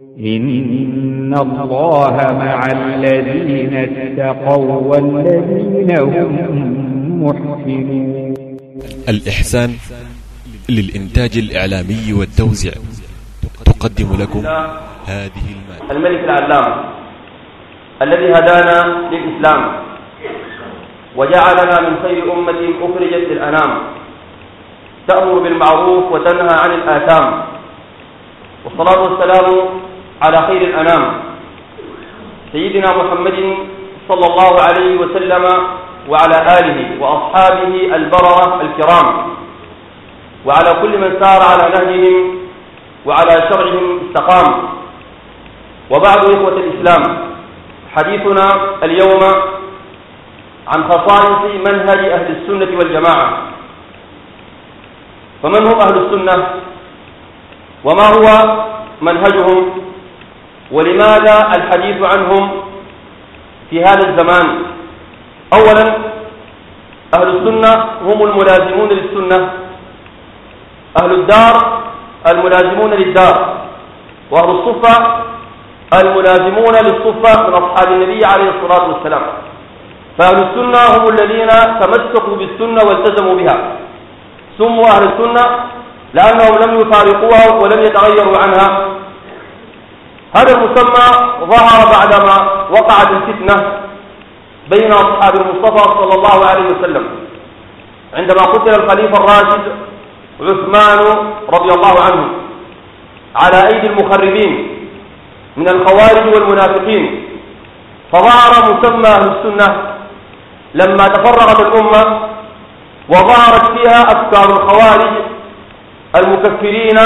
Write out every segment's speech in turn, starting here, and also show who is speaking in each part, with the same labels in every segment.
Speaker 1: إن الله مع الذين اتقوا والذين هم محسنون
Speaker 2: الإحسان للإنتاج الإعلامي والتوزيع تقدم لكم هذه المادة.
Speaker 3: الملك العلام الذي هدانا للإسلام وجعلنا من خير أمة أخرجت للأنام تأمر بالمعروف وتنهى عن الآثام والصلاة والسلام على خير الأنام. سيدنا محمد صلى الله عليه وسلم وعلى آله وأصحابه البررة الكرام. وعلى كل من سار على نهجهم وعلى شرعهم استقام. وبعد إخوة الإسلام حديثنا اليوم عن خصائص منهج أهل السنة والجماعة. فمن هم أهل السنة؟ وما هو منهجهم؟ ولماذا الحديث عنهم في هذا الزمان؟ أولا أهل السنة هم الملازمون للسنة. أهل الدار الملازمون للدار. وأهل الصفة الملازمون للصفة من أصحاب النبي عليه الصلاة والسلام. فأهل السنة هم الذين تمسكوا بالسنة والتزموا بها. سموا أهل السنة لأنهم لم يفارقوها ولم يتغيروا عنها. هذا المسمى ظهر بعدما وقعت الفتنة بين أصحاب المصطفى صلى الله عليه وسلم. عندما قتل الخليفة الراشد عثمان رضي الله عنه على أيدي المخربين من الخوارج والمنافقين فظهر مسمى أهل السنة لما تفرغت الأمة وظهرت فيها أفكار الخوارج المكفرين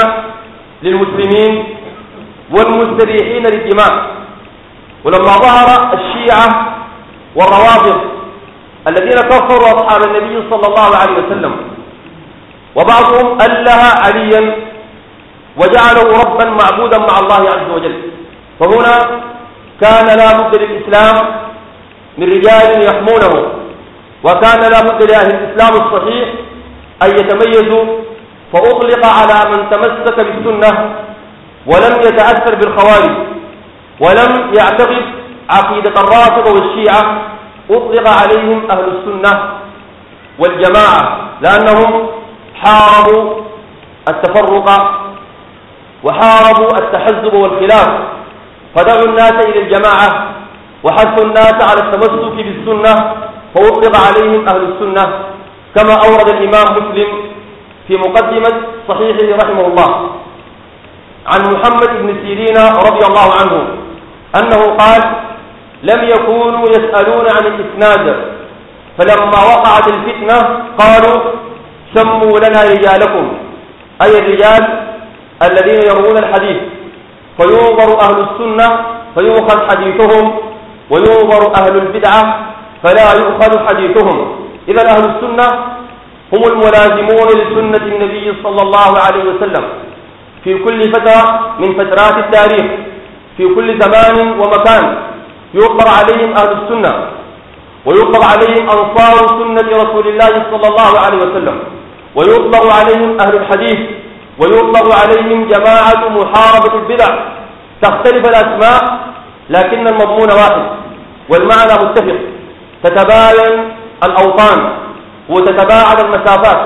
Speaker 3: للمسلمين والمستريحين للدماء ولما ظهر الشيعة والروافض الذين كفروا أصحاب النبي صلى الله عليه وسلم وبعضهم أله عليا وجعله ربا معبودا مع الله عز وجل. فهنا كان لا بد للإسلام من رجال يحمونه وكان لا بد لأهل الإسلام الصحيح أن يتميزوا فأطلق على من تمسك بالسنة ولم يتأثر بالخوارج ولم يعتقد عقيدة الرافضة والشيعة أطلق عليهم أهل السنة والجماعة لأنهم حاربوا التفرق وحاربوا التحزب والخلاف فدعوا الناس إلى الجماعة وحثوا الناس على التمسك بالسنة فأطلق عليهم أهل السنة كما أورد الإمام مسلم في مقدمة صحيحه رحمه الله. عن محمد بن سيرين رضي الله عنه أنه قال لم يكونوا يسألون عن الإسناد فلما وقعت الفتنة قالوا سموا لنا رجالكم أي الرجال الذين يروون الحديث فينظر أهل السنة فيؤخذ حديثهم وينظر أهل البدعة فلا يؤخذ حديثهم. إذا أهل السنة هم الملازمون لسنة النبي صلى الله عليه وسلم. في كل فترة من فترات التاريخ في كل زمان ومكان يطلق عليهم أهل السنة ويطلق عليهم أنصار سنة رسول الله صلى الله عليه وسلم ويطلق عليهم أهل الحديث ويطلق عليهم جماعة محاربة البدع. تختلف الأسماء لكن المضمون واحد والمعنى متفق. تتباين الأوطان وتتباعد المسافات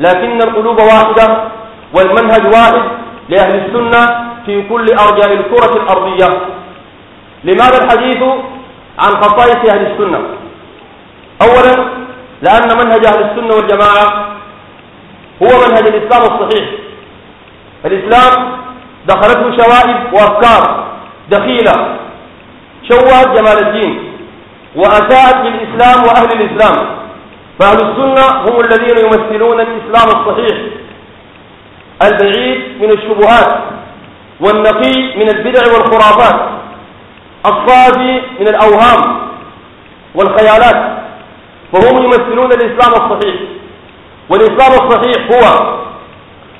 Speaker 3: لكن القلوب واحدة والمنهج واحد. لأهل السنة في كل أرجاء الكرة الأرضية. لماذا الحديث عن خصائص أهل السنة؟ أولا لأن منهج أهل السنة والجماعة هو منهج الإسلام الصحيح. الإسلام دخلته شوائب وأفكار دخيلة شوهت جمال الدين وأساءت للإسلام وأهل الإسلام. فأهل السنة هم الذين يمثلون الإسلام الصحيح. البعيد من الشبهات والنقي من البدع والخرافات الصافي من الأوهام والخيالات فهم يمثلون الإسلام الصحيح والإسلام الصحيح هو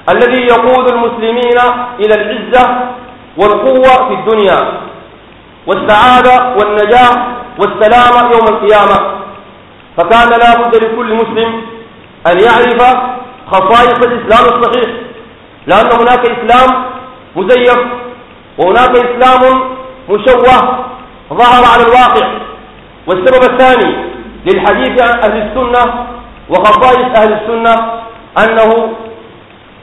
Speaker 3: الذي يقود المسلمين إلى العزة والقوة في الدنيا والسعادة والنجاح والسلامة يوم القيامة. فكان لا بد لكل مسلم أن يعرف خصائص الإسلام الصحيح لأن هناك إسلام مزيف وهناك إسلام مشوه ظهر على الواقع. والسبب الثاني للحديث عن أهل السنة وخصائص أهل السنة أنه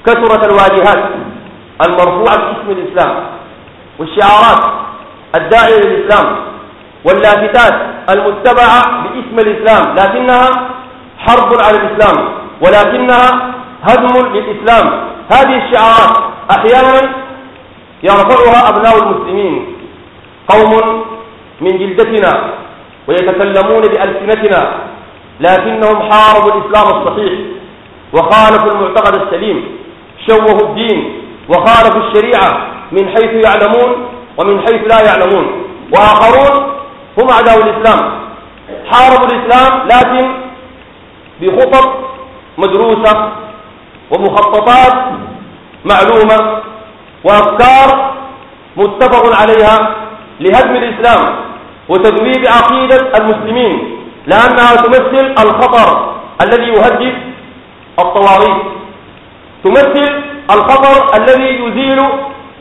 Speaker 3: كثرت الواجهات المرفوعة باسم الإسلام والشعارات الداعية للإسلام واللافتات المتبعة باسم الإسلام لكنها حرب على الإسلام ولكنها هدم للإسلام. هذه الشعارات أحيانا يرفعها أبناء المسلمين. قوم من جلدتنا ويتكلمون بألسنتنا لكنهم حاربوا الإسلام الصحيح وخالفوا المعتقد السليم شوهوا الدين وخالفوا الشريعة من حيث يعلمون ومن حيث لا يعلمون. وآخرون هم أعداء الإسلام. حاربوا الإسلام لكن بخطط مدروسة ومخططات معلومة وأفكار متفق عليها لهدم الإسلام وتذويب عقيدة المسلمين لأنها تمثل الخطر الذي يهدد الطواغيت تمثل الخطر الذي يزيل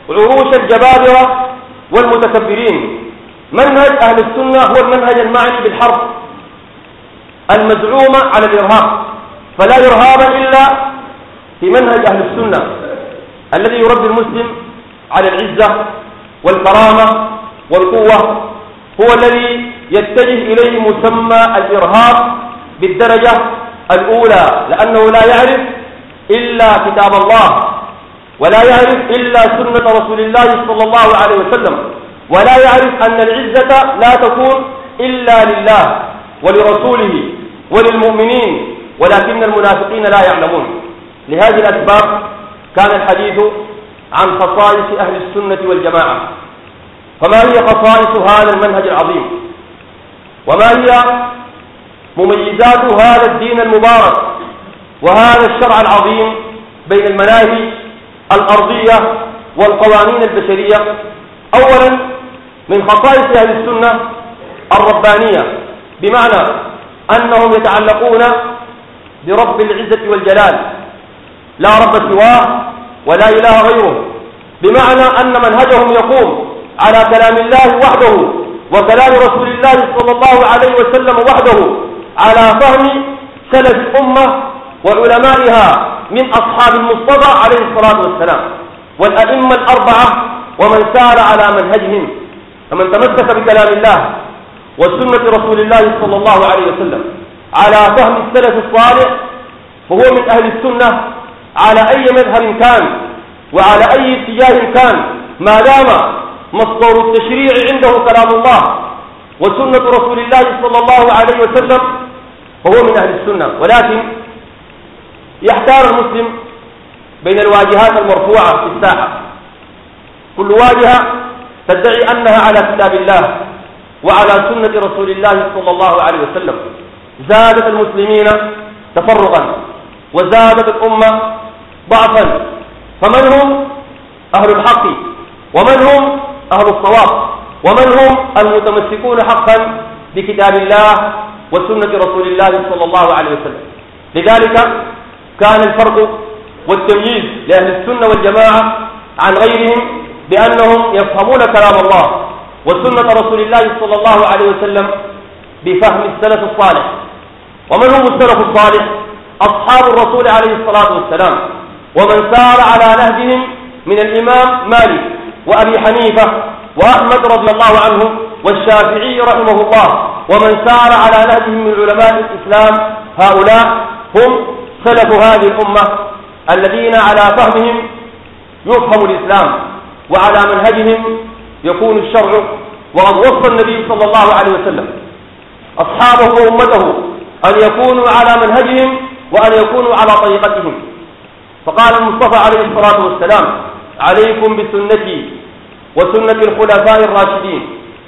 Speaker 3: عروش الجبابرة والمتكبرين. منهج أهل السنة هو المنهج المعني بالحرب المزعومة على الإرهاب فلا إرهاب إلا في منهج أهل السنة الذي يربي المسلم على العزة والكرامة والقوة هو الذي يتجه إليه مسمى الإرهاب بالدرجة الأولى لأنه لا يعرف إلا كتاب الله ولا يعرف إلا سنة رسول الله صلى الله عليه وسلم ولا يعرف أن العزة لا تكون إلا لله ولرسوله وللمؤمنين ولكن المنافقين لا يعلمون. لهذه الأسباب كان الحديث عن خصائص أهل السنة والجماعة. فما هي خصائص هذا المنهج العظيم؟ وما هي مميزات هذا الدين المبارك وهذا الشرع العظيم بين المناهج الأرضية والقوانين البشرية؟ أولا من خصائص أهل السنة الربانية بمعنى أنهم يتعلقون برب العزة والجلال. لا رب سواه ولا إله غيره. بمعنى أن منهجهم يقوم على كلام الله وحده وكلام رسول الله صلى الله عليه وسلم وحده على فهم سلف الأمة وعلمائها من أصحاب المصطفى عليه الصلاة والسلام والأئمة الأربعة ومن سار على منهجهم. فمن تمسك بكلام الله وسنة رسول الله صلى الله عليه وسلم على فهم السلف الصالح فهو من أهل السنة على أي مذهب كان وعلى أي اتجاه كان. ما دام مصدر التشريع عنده كلام الله وسنة رسول الله صلى الله عليه وسلم فهو من أهل السنة. ولكن يحتار المسلم بين الواجهات المرفوعة في الساحة. كل واجهة تدعي أنها على كتاب الله وعلى سنة رسول الله صلى الله عليه وسلم. زادت المسلمين تفرقا وزادت الأمة ضعفا. فمن هم أهل الحق؟ ومن هم أهل الصواب؟ ومن هم المتمسكون حقا بكتاب الله وسنة رسول الله صلى الله عليه وسلم؟ لذلك كان الفرق والتمييز لأهل السنة والجماعة عن غيرهم بأنهم يفهمون كلام الله وسنة رسول الله صلى الله عليه وسلم بفهم السلف الصالح. ومن هم السلف الصالح؟ أصحاب الرسول عليه الصلاة والسلام. ومن سار على نهجهم من الإمام مالك وأبي حنيفة وأحمد رضي الله عنه والشافعي رحمه الله. ومن سار على نهجهم من علماء الإسلام هؤلاء هم سلف هذه الأمة الذين على فهمهم يفهم الإسلام وعلى منهجهم يكون الشرع وقد وصى النبي صلى الله عليه وسلم أصحابه وأمته أن يكونوا على منهجهم وأن يكونوا على طريقتهم. فقال المصطفى عليه الصلاة والسلام عليكم بسنتي وسنة الخلفاء الراشدين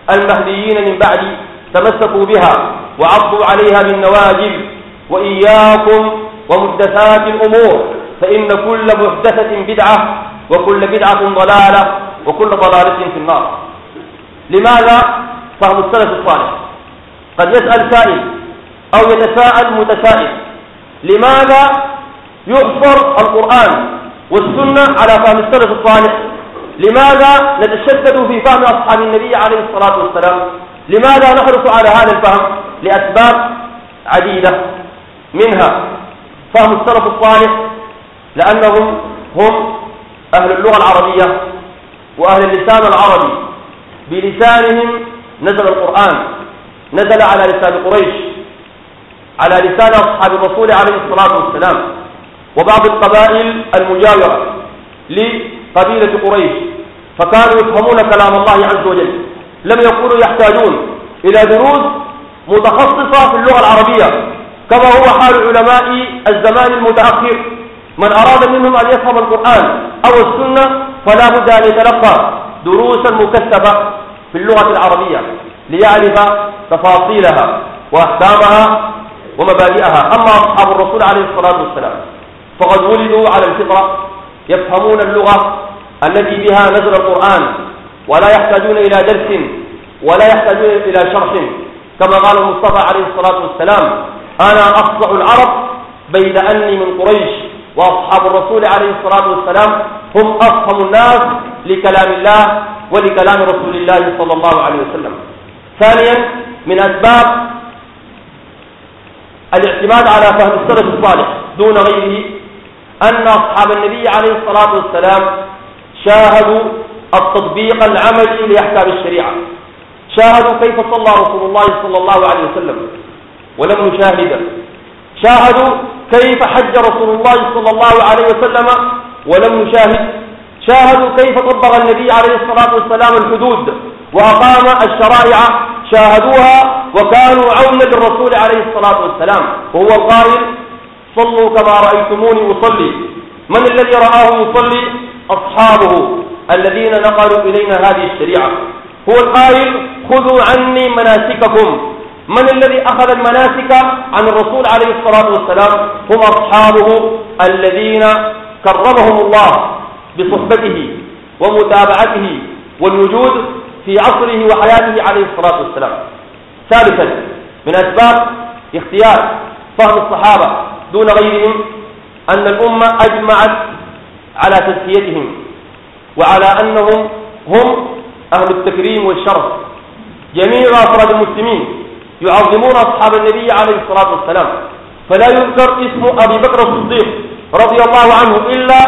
Speaker 3: المهديين من بعدي تمسكوا بها وعضوا عليها بالنواجذ وإياكم ومحدثات الأمور فإن كل محدثة بدعة وكل بدعة ضلالة وكل ضلالة في النار. لماذا؟ فهم السلف الصالح. قد يسأل سائل أو يتساءل متسائل لماذا يحفر القرآن والسنة على فهم السلف الصالح. لماذا نتشدد في فهم أصحاب النبي عليه الصلاة والسلام؟ لماذا نحرص على هذا الفهم؟ لأسباب عديدة. منها فهم السلف الصالح لأنهم هم أهل اللغة العربية وأهل اللسان العربي. بلسانهم نزل القرآن نزل على لسان قريش على لسان أصحاب الرسول عليه الصلاة والسلام. وبعض القبائل المجاورة لقبيلة قريش فكانوا يفهمون كلام الله عز وجل. لم يكونوا يحتاجون إلى دروس متخصصة في اللغة العربية كما هو حال علماء الزمان المتأخر. من أراد منهم أن يفهم القرآن أو السنة فلا بد أن يتلقى دروسا مكثفة في اللغة العربية ليعرف تفاصيلها وأحكامها ومبادئها. أما أصحاب الرسول عليه الصلاة والسلام. فقد ولدوا على الفطرة يفهمون اللغة التي بها نزل القرآن ولا يحتاجون إلى درس ولا يحتاجون إلى شرح. كما قال المصطفى عليه الصلاة والسلام أنا أفصح العرب بيد أني من قريش وأصحاب الرسول عليه الصلاة والسلام هم أفهم الناس لكلام الله ولكلام رسول الله صلى الله عليه وسلم. ثانيا من أسباب الاعتماد على فهم السلف الصالح دون غيره أن أصحاب النبي عليه الصلاة والسلام شاهدوا التطبيق العملي لأحكام الشريعة. شاهدوا كيف صلى رسول الله صلى الله عليه وسلم. ولم نشاهد شاهدوا كيف حج رسول الله صلى الله عليه وسلم ولم نشاهد شاهدوا كيف طبق النبي عليه الصلاة والسلام الحدود وأقام الشرائع. شاهدوها وكانوا عونا للرسول عليه الصلاة والسلام. وهو القائل صلوا كما رأيتموني أصلي. من الذي رآه يصلي؟ أصحابه الذين نقلوا إلينا هذه الشريعة. هو القائل خذوا عني مناسككم. من الذي أخذ المناسك عن الرسول عليه الصلاة والسلام؟ هم أصحابه الذين كرمهم الله بصحبته ومتابعته والوجود في عصره وحياته عليه الصلاة والسلام. ثالثا من أسباب اختيار فهم الصحابة. دون غيرهم أن الأمة أجمعت على تزكيتهم وعلى أنهم هم أهل التكريم والشرف. جميع أفراد المسلمين يعظمون أصحاب النبي عليه الصلاة والسلام. فلا يذكر اسم أبي بكر الصديق رضي الله عنه إلا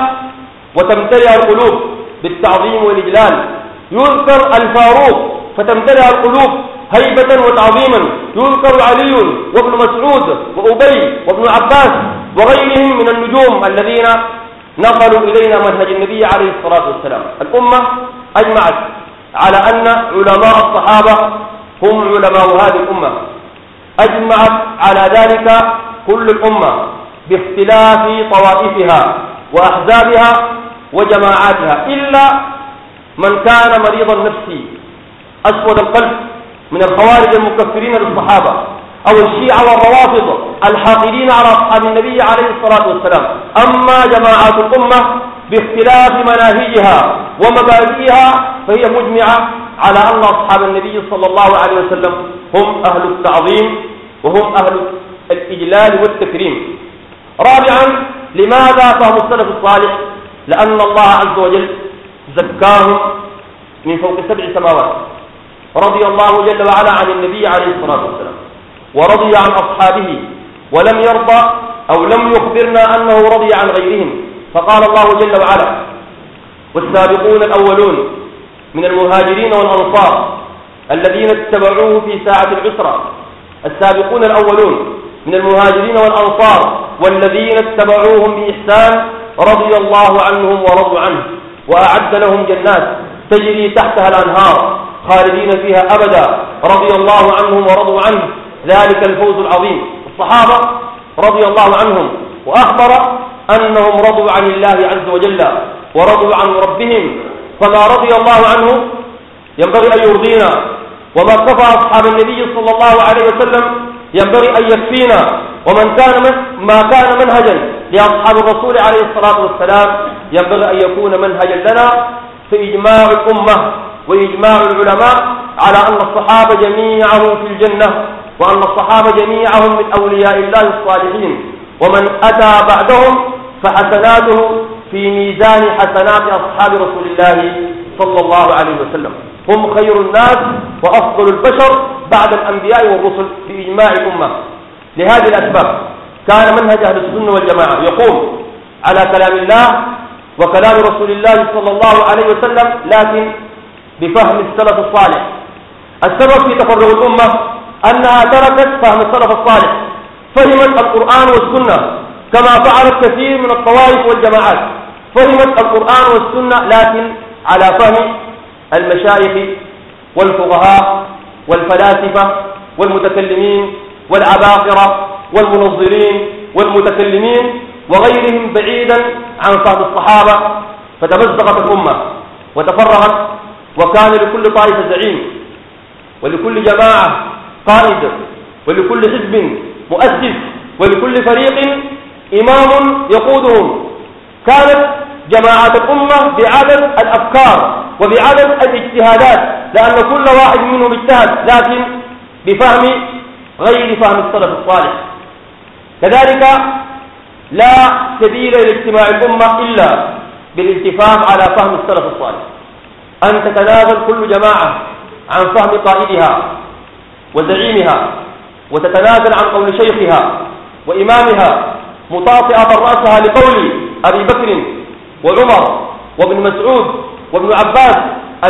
Speaker 3: وتمتلئ القلوب بالتعظيم والإجلال. يذكر الفاروق فتمتلئ القلوب هيبة وتعظيما يذكر علي وابن مسعود وأبي وابن عباس وغيرهم من النجوم الذين نقلوا إلينا منهج النبي عليه الصلاة والسلام. الأمة أجمعت على أن علماء الصحابة هم علماء هذه الأمة. أجمعت على ذلك كل الأمة باختلاف طوائفها وأحزابها وجماعاتها إلا من كان مريض النفس أسود القلب من الخوارج المكفرين للصحابة. أو الشيعة والروافض الحاقدين على أصحاب النبي عليه الصلاة والسلام. أما جماعات الأمة باختلاف مناهجها ومبادئها فهي مجمعة على أن أصحاب النبي صلى الله عليه وسلم هم أهل التعظيم وهم أهل الإجلال والتكريم. رابعا لماذا فهم السلف الصالح؟ لأن الله عز وجل زكاهم من فوق سبع سماوات. رضي الله جل وعلا عن النبي عليه الصلاة والسلام ورضي عن أصحابه ولم يرضى أو لم يخبرنا أنه رضي عن غيرهم. فقال الله جل وعلا والسابقون الأولون من المهاجرين والأنصار الذين اتبعوه في ساعة العسرة. السابقون الأولون من المهاجرين والأنصار والذين اتبعوهم بإحسان رضي الله عنهم ورضوا عنه وأعد لهم جنات تجري تحتها الأنهار. خالدين فيها أبدا رضي الله عنهم ورضوا عنه. ذلك الفوز العظيم. الصحابة رضي الله عنهم وأخبر أنهم رضوا عن الله عز وجل ورضوا عن ربهم. فما رضي الله عنه ينبغي أن يرضينا وما كفى أصحاب النبي صلى الله عليه وسلم ينبغي أن يكفينا. ومن كان من ما كان منهجا لأصحاب الرسول عليه الصلاة والسلام ينبغي أن يكون منهجا لنا في إجماع الأمة. وإجماع العلماء على أن الصحابة جميعهم في الجنة وأن الصحابة جميعهم من أولياء الله الصالحين. ومن أتى بعدهم فحسناته في ميزان حسنات أصحاب رسول الله صلى الله عليه وسلم. هم خير الناس وأفضل البشر بعد الأنبياء والرسل في إجماع الأمة. لهذه الأسباب كان منهج أهل السنة والجماعة يقوم على كلام الله وكلام رسول الله صلى الله عليه وسلم لكن بفهم السلف الصالح. السبب في تفرغ الأمة أنها تركت فهم السلف الصالح. فهمت القرآن والسنة كما فعلت كثير من الطوائف والجماعات. فهمت القرآن والسنة لكن على فهم المشايخ والفقهاء والفلاسفة والمتكلمين والعباقرة والمنظرين والمتكلمين وغيرهم بعيدا عن فهم الصحابة. فتمزقت الأمة وتفرغت وكان لكل طائفة زعيم ولكل جماعة قائد ولكل حزب مؤسس ولكل فريق إمام يقودهم. كانت جماعات الأمة بعدد الأفكار وبعدد الاجتهادات لأن كل واحد منهم اجتهد لكن بفهم غير فهم السلف الصالح. كذلك لا سبيل إلى اجتماع الأمة إلا بالاتفاق على فهم السلف الصالح. أن تتنازل كل جماعة عن فهم قائدها وزعيمها وتتنازل عن قول شيخها وإمامها مطاطئة رأسها لقول أبي بكر وعمر وابن مسعود وابن عباس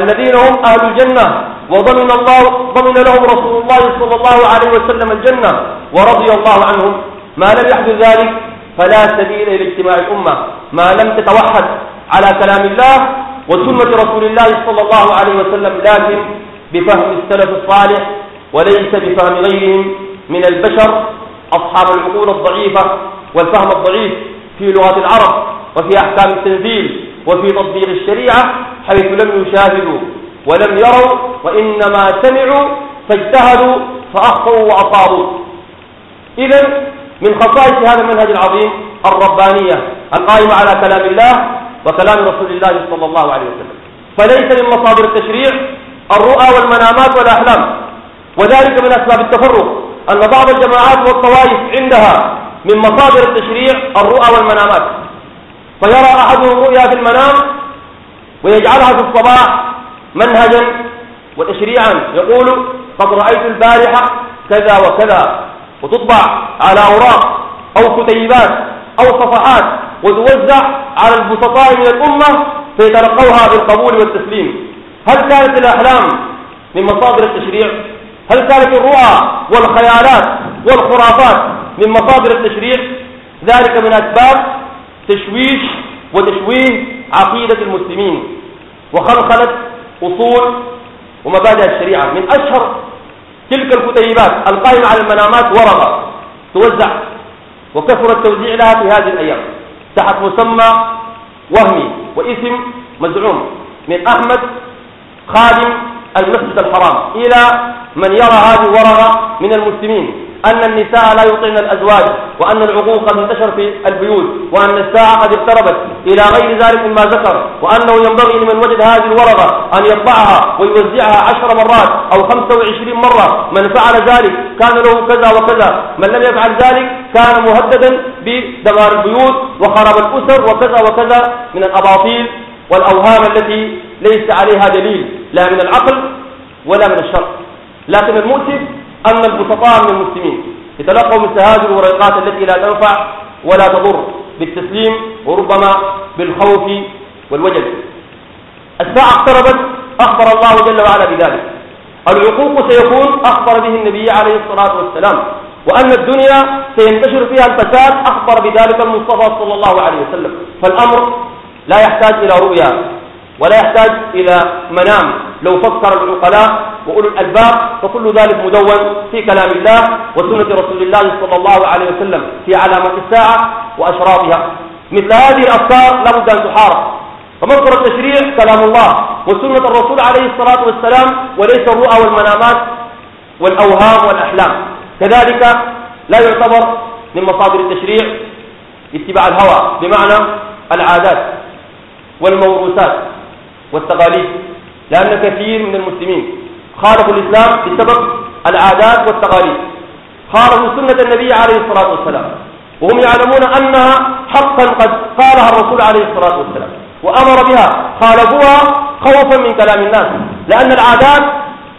Speaker 3: الذين هم أهل الجنة وضمن الله ضمن لهم رسول الله صلى الله عليه وسلم الجنة ورضي الله عنهم. ما لم يحدث ذلك فلا سبيل إلى اجتماع الأمة. ما لم تتوحد على كلام الله وسنة رسول الله صلى الله عليه وسلم لكن بفهم السلف الصالح وليس بفهم غيرهم من البشر أصحاب العقول الضعيفة والفهم الضعيف في لغة العرب وفي أحكام التنزيل وفي تطبيق الشريعة حيث لم يشاهدوا ولم يروا وإنما سمعوا فاجتهدوا فأخطأوا وأصابوا. إذا من خصائص هذا المنهج العظيم الربانية القائمة على كلام الله وكلام رسول الله صلى الله عليه وسلم. فليس من مصادر التشريع الرؤى والمنامات والأحلام. وذلك من أسباب التفرق أن بعض الجماعات والطوائف عندها من مصادر التشريع الرؤى والمنامات. فيرى أحدهم رؤيا في المنام ويجعلها في الصباح منهجا وتشريعا. يقول قد رأيت البارحة كذا وكذا وتطبع على أوراق أو كتيبات أو صفحات وتوزع على البسطاء من الأمة فيتلقوها بالقبول والتسليم. هل كانت الأحلام من مصادر التشريع؟ هل كانت الرؤى والخيالات والخرافات من مصادر التشريع؟ ذلك من أسباب تشويش وتشويه عقيدة المسلمين. وخلخلت أصول ومبادئ الشريعة. من أشهر تلك الكتيبات القائمة على المنامات ورقة توزع وكثر التوزيع لها في هذه الأيام. تحت مسمى وهمي واسم مزعوم من أحمد خادم المسجد الحرام إلى من يرى هذه الورقة من المسلمين. أن النساء لا يطعن الأزواج وأن العقوق قد انتشر في البيوت وأن الساعة قد اقتربت إلى غير ذلك مما ذكر وأنه ينبغي لمن وجد هذه الورقة أن يطبعها ويوزعها عشر مرات أو خمسة وعشرين مرة. من فعل ذلك كان له كذا وكذا. من لم يفعل ذلك كان مهددا بدمار البيوت وخراب الأسر وكذا وكذا من الأباطيل والأوهام التي ليس عليها دليل لا من العقل ولا من الشرع. لكن المؤسف أن البسطاء من المسلمين. يتلقوا مثل هذه الورقات التي لا تنفع ولا تضر بالتسليم وربما بالخوف والوجل الساعة اقتربت أخبر الله جل وعلا بذلك. العقوق سيكون أخبر به النبي عليه الصلاة والسلام. وأن الدنيا سينتشر فيها الفساد أخبر بذلك المصطفى صلى الله عليه وسلم. فالأمر لا يحتاج إلى رؤيا ولا يحتاج إلى منام. لو فكر العقلاء وأولو الألباب فكل ذلك مدون في كلام الله وسنة رسول الله صلى الله عليه وسلم في علامات الساعة وأشراطها مثل هذه الأفكار لابد أن تحارب. فمصدر التشريع كلام الله وسنة الرسول عليه الصلاة والسلام وليس الرؤى والمنامات والأوهام والأحلام. كذلك لا يعتبر من مصادر التشريع اتباع الهوى بمعنى العادات والموروثات والتقاليد. لأن كثير من المسلمين خالفوا الإسلام بسبب العادات والتقاليد. خالفوا سنة النبي عليه الصلاة والسلام. وهم يعلمون أنها حقا قد قالها الرسول عليه الصلاة والسلام. وأمر بها. خالفوها خوفا من كلام الناس. لأن العادات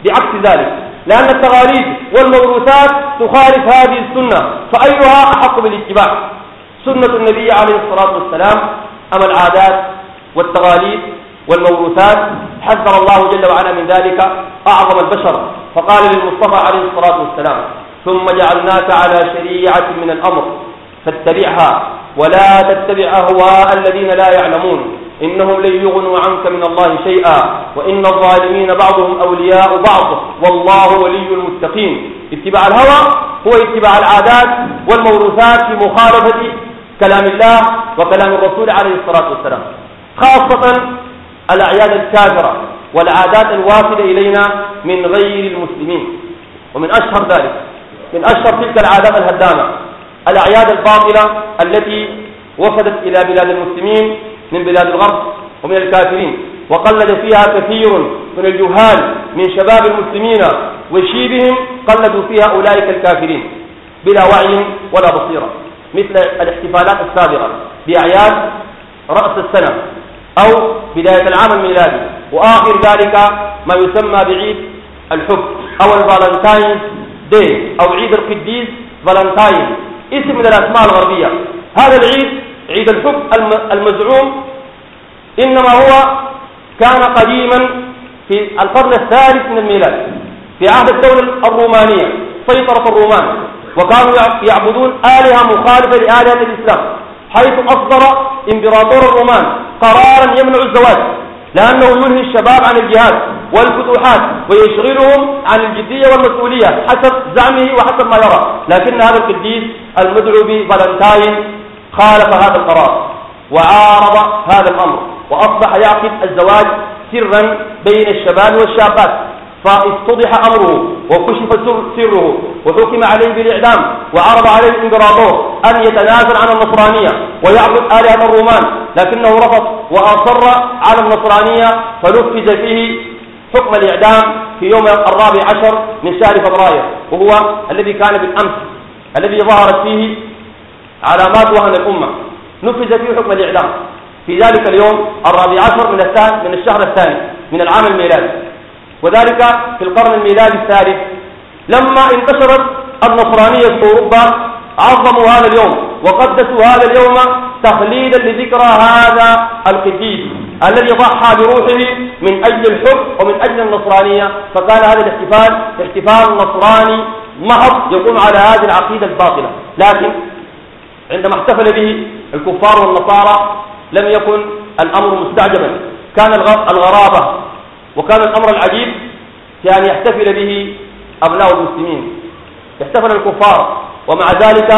Speaker 3: بعكس ذلك. لأن التغاليد والموروثات تخالف هذه السنة. فأيها أحق بالاتباع؟ سنة النبي عليه الصلاة والسلام أم العادات والتغاليد والموروثات حذر الله جل وعلا من ذلك أعظم البشر. فقال للمصطفى عليه الصلاة والسلام ثم جعلناك على شريعة من الأمر فاتبعها ولا تتبع أهواء الذين لا يعلمون. إنهم لن يغنوا عنك من الله شيئا وإن الظالمين بعضهم أولياء بعض والله ولي المتقين. اتباع الهوى هو اتباع العادات والموروثات في مخالفة كلام الله وكلام الرسول عليه الصلاة والسلام. خاصة الأعياد الكافرة والعادات الوافدة إلينا من غير المسلمين. ومن أشهر ذلك من أشهر تلك العادات الهدامة الأعياد الباطلة التي وفدت إلى بلاد المسلمين من بلاد الغرب ومن الكافرين. وقلد فيها كثير من الجهال من شباب المسلمين وشيبهم قلدوا فيها أولئك الكافرين بلا وعي ولا بصيرة مثل الاحتفالات السابقة بأعياد رأس السنة. أو بداية العام الميلادي. وآخر ذلك ما يسمى بعيد الحب أو ال Valentine Day أو عيد القديس فالنتاين. اسم من الأسماء الغربية. هذا العيد عيد الحب المزعوم إنما هو كان قديما في القرن الثالث من الميلاد في عهد الدولة الرومانية سيطرة الرومان. وكانوا يعبدون آلهة مخالفة لآلهة الإسلام حيث أصدر إمبراطور الرومان قرارا يمنع الزواج لأنه يلهي الشباب عن الجهاد والفتوحات ويشغلهم عن الجدية والمسؤولية حسب زعمه وحسب ما يرى. لكن هذا القديس المدعو بفالنتاين خالف هذا القرار وعارض هذا الأمر وأصبح يعقد الزواج سرا بين الشباب والشابات. فافتضح أمره وكشف سره وحكم عليه بالإعدام وعرض عليه الإمبراطور أن يتنازل عن النصرانية ويعبد آلهة الرومان لكنه رفض وأصر على النصرانية فنفذ فيه حكم الإعدام في يوم الرابع عشر من شهر فبراير وهو الذي كان بالأمس الذي ظهرت فيه علامات وهن الأمة. نفذ فيه حكم الإعدام. في ذلك اليوم الرابع عشر من الثاني من الشهر الثاني من العام الميلادي. وذلك في القرن الميلادي الثالث. لما انتشرت النصرانية في أوروبا عظموا هذا اليوم وقدسوا هذا اليوم تخليدا لذكرى هذا القديس الذي ضحى بروحه من أجل الحب ومن أجل النصرانية. فكان هذا الاحتفال احتفال نصراني محض يقوم على هذه العقيدة الباطلة. لكن عندما احتفل به الكفار والنصارى لم يكن الأمر مستعجبا. كان الغرابة وكان الأمر العجيب في أن يحتفل به أبناء المسلمين. يحتفل الكفار ومع ذلك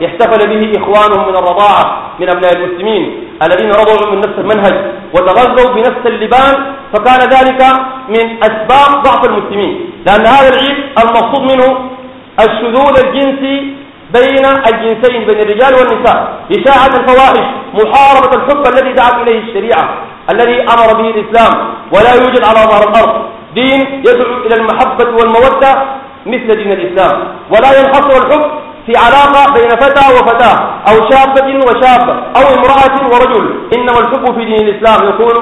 Speaker 3: يحتفل به إخوانهم من الرضاعة من أبناء المسلمين الذين رضعوا من نفس المنهج وتغذوا بنفس اللبان فكان ذلك من أسباب ضعف المسلمين. لأن هذا العيد المقصود منه الشذوذ الجنسي بين الجنسين بين الرجال والنساء. إشاعة الفواحش محاربة الحب الذي دعت إليه الشريعة الذي أمر به الإسلام ولا يوجد على ظهر الأرض. دين يدعو إلى المحبة والمودة مثل دين الإسلام. ولا ينحصر الحب في علاقة بين فتى وفتاة أو شابة وشابة أو امرأة ورجل. إنما الحب في دين الإسلام يكون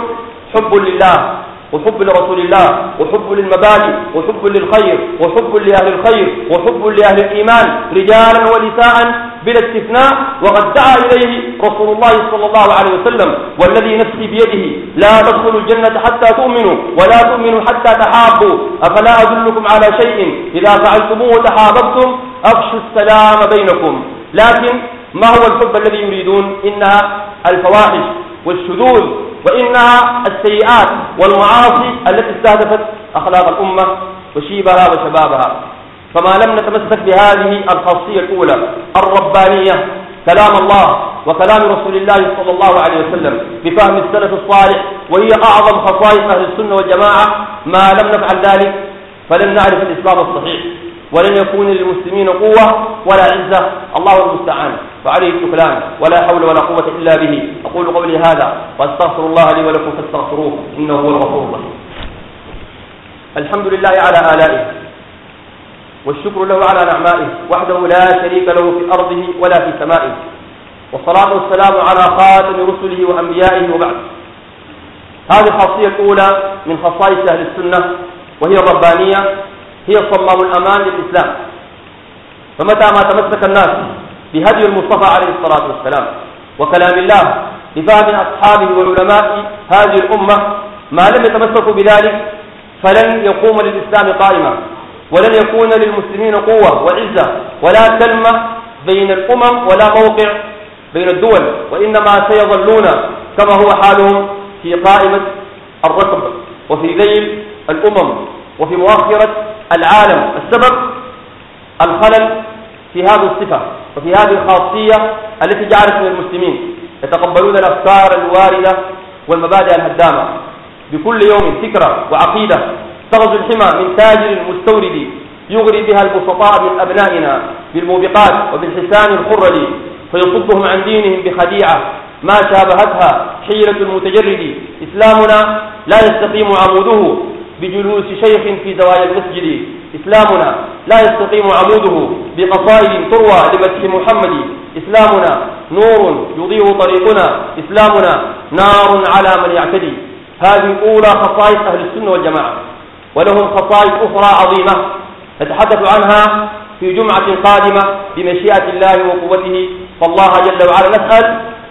Speaker 3: حب لله. وحب لرسول الله وحب للمبادئ وحب للخير وحب لأهل الخير وحب لأهل الإيمان رجالا ونساء بلا استثناء وقد دعا إليه رسول الله صلى الله عليه وسلم والذي نفسي بيده لا تدخلوا الجنة حتى تؤمنوا ولا تؤمنوا حتى تحابوا أفلا أدلكم على شيء؟ إذا فعلتموه تحاببتم أفشوا السلام بينكم. لكن ما هو الحب الذي يريدون؟ إنها الفواحش والشذوذ. وإنها السيئات والمعاصي التي استهدفت أخلاق الأمة وشيبها وشبابها فما لم نتمسك بهذه الخاصية الأولى الربانية كلام الله وكلام رسول الله صلى الله عليه وسلم بفهم السلف الصالح وهي أعظم خصائص أهل السنة والجماعة ما لم نفعل ذلك فلن نعرف الإسلام الصحيح. ولن يكون للمسلمين قوة ولا عزة. الله المستعان. فعليه الشكران ولا حول ولا قوة إلا به. أقول قولي هذا. وأستغفر الله لي ولكم فاستغفروه. إنه هو الغفور الرحيم. الحمد لله على آلائه. والشكر له على نعمائه. وحده لا شريك له في أرضه ولا في سمائه. والصلاة والسلام على خاتم رسله وأنبيائه وبعد. هذه الخاصية الأولى من خصائص أهل السنة. وهي الربانية. هي صمام الأمان للإسلام. فمتى ما تمسك الناس بهدي المصطفى عليه الصلاة والسلام وكلام الله لفهم أصحابه وعلماء هذه الأمة ما لم يتمسكوا بذلك فلن يقوم للإسلام قائمة ولن يكون للمسلمين قوة وعزة ولا كلمة بين الأمم ولا موقع بين الدول وإنما سيظلون كما هو حالهم في قائمة الركب وفي ذيل الأمم وفي مؤخرة العالم السبب الخلل في هذه الصفة وفي هذه الخاصية التي جعلت من المسلمين يتقبلون الأفكار الواردة والمبادئ الهدامة. بكل يوم فكرة وعقيدة تغزو الحمى من تاجر مستورد يغري بها البسطاء من أبنائنا بالموبقات وبالحسان الخرج فيصدهم عن دينهم بخديعة ما شابهتها حيلة المتجرد. إسلامنا لا يستقيم عموده بجلوس شيخ في زوايا المسجد. إسلامنا لا يستقيم عموده بقصائد تروى لمدح محمد. إسلامنا نور يضيء طريقنا. إسلامنا نار على من يعتدي. هذه أولى خصائص أهل السنة والجماعة. ولهم خصائص أخرى عظيمة نتحدث عنها في جمعة قادمة بمشيئة الله وقوته. فالله جل وعلا نسأل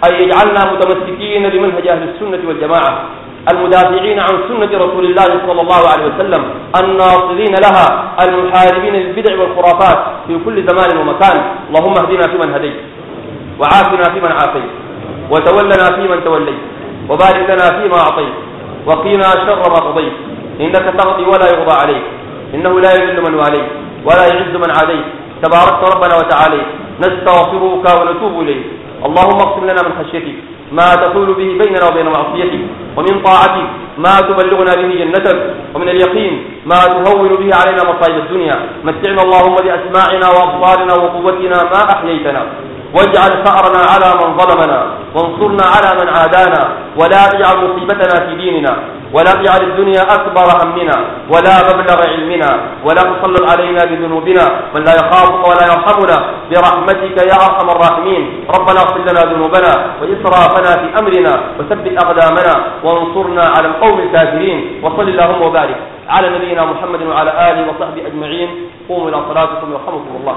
Speaker 3: أن يجعلنا متمسكين بمنهج أهل السنة والجماعة. المدافعين عن سنة رسول الله صلى الله عليه وسلم الناصرين لها المحاربين للبدع والخرافات في كل زمان ومكان. اللهم اهدنا فيمن هديت وعافنا فيمن عافيت وتولنا فيمن توليت وبارك لنا فيما أعطيت وقنا شر ما قضيت. إنك تقضي ولا يقضى عليك إنه لا يذل من واليت ولا يعز من عاديت. تباركت ربنا وتعاليت نستغفرك ونتوب إليك. اللهم اقسم لنا من خشيتك ما تحول به بيننا وبين معصيتك ومن طاعتك ما تبلغنا به جنتك ومن اليقين ما تهون به علينا مصائب الدنيا. متعنا اللهم بأسماعنا وأبصارنا وقوتنا ما أحييتنا. واجعل ثأرنا على من ظلمنا وانصرنا على من عادانا ولا تجعل مصيبتنا في ديننا. ولا تجعل الدنيا أكبر همنا ولا مبلغ علمنا ولا تسلط علينا بذنوبنا من لا يخافك ولا يرحمنا. برحمتك يا أرحم الراحمين. ربنا اغفر لنا ذنوبنا وإسرافنا في أمرنا وثبت أقدامنا وانصرنا على القوم الكافرين. وصل اللهم وبارك على نبينا محمد وعلى آله وصحبه أجمعين. قوموا إلى صلاتكم يرحمكم الله.